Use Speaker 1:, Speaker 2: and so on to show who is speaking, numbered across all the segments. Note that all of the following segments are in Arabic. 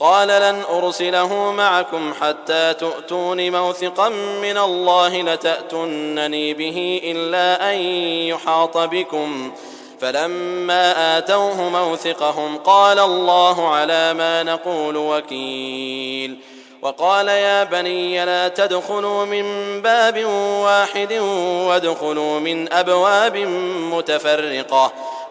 Speaker 1: قال لن أرسله معكم حتى تؤتون موثقا من الله لتأتنني به إلا أن يحاط بكم فلما آتوه موثقهم قال الله على ما نقول وكيل وقال يا بني لا تدخلوا من باب واحد وادخلوا من أبواب متفرقة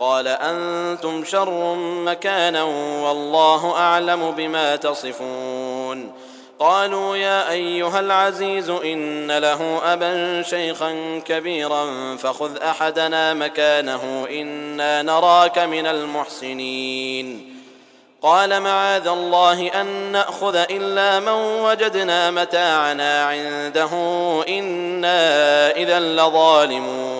Speaker 1: قال أنتم شر مكانا والله أعلم بما تصفون قالوا يا أيها العزيز إن له أبا شيخا كبيرا فخذ أحدنا مكانه إنا نراك من المحسنين قال معاذ الله أن نأخذ إلا من وجدنا متاعنا عنده إنا إذا لظالمون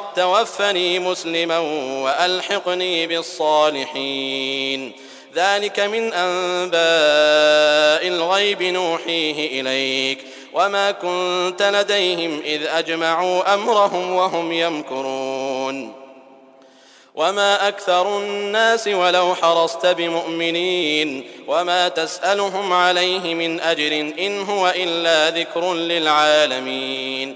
Speaker 1: توفني مسلما وألحقني بالصالحين ذلك من أنباء الغيب نوحيه إليك وما كنت لديهم إذ أجمعوا أمرهم وهم يمكرون وما أكثر الناس ولو حرصت بمؤمنين وما تسألهم عليه من أجر إن هو إلا ذكر للعالمين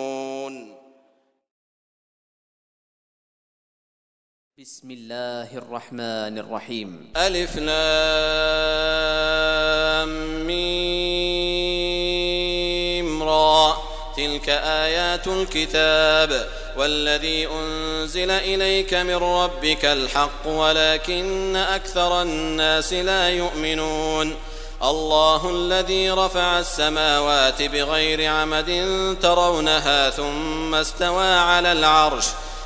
Speaker 1: بسم الله الرحمن الرحيم ألف لام ميم را تلك آيات الكتاب والذي أنزل إليك من ربك الحق ولكن أكثر الناس لا يؤمنون الله الذي رفع السماوات بغير عمد ترونها ثم استوى على العرش ۖ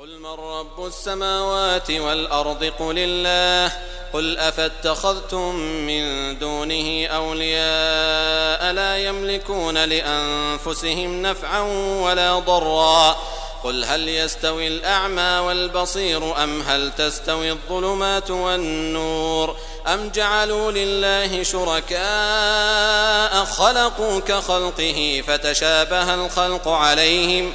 Speaker 1: قل من رب السماوات والأرض قل الله قل أفاتخذتم من دونه أولياء لا يملكون لأنفسهم نفعا ولا ضرا قل هل يستوي الأعمى والبصير أم هل تستوي الظلمات والنور أم جعلوا لله شركاء خلقوا كخلقه فتشابه الخلق عليهم ۖ